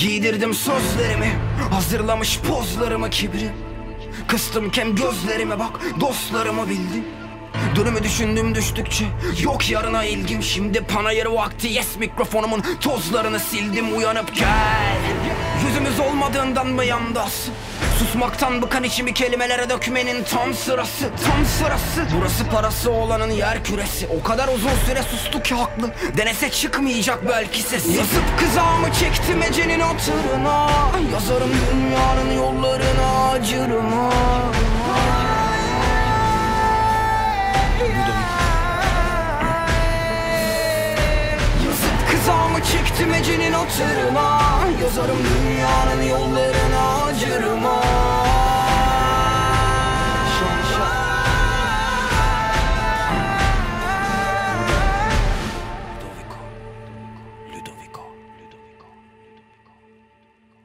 Giydirdim sözlerimi Hazırlamış pozlarımı kibri. Kıstım kem gözlerime bak Dostlarımı bildim. Dönümü düşündüm düştükçe Yok yarına ilgim. Şimdi panayır vakti Yes mikrofonumun tozlarını sildim. Uyanıp gel Yüzümüz olmadığından mı yandasın Susmaktan bıkan içimi kelimelere dökmenin tam sırası Tam sırası. Burası parası olanın yer küresi. O kadar uzun süre sustu ki haklı. Denese çıkmayacak belki sesi Yazıp kızağımı çektim ecenin hatırına Yazarım dünyanın yollarına acırım Yazıp kızağımı çektim ecenin hatırına Yazarım dünyanın yollarına